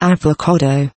avocado.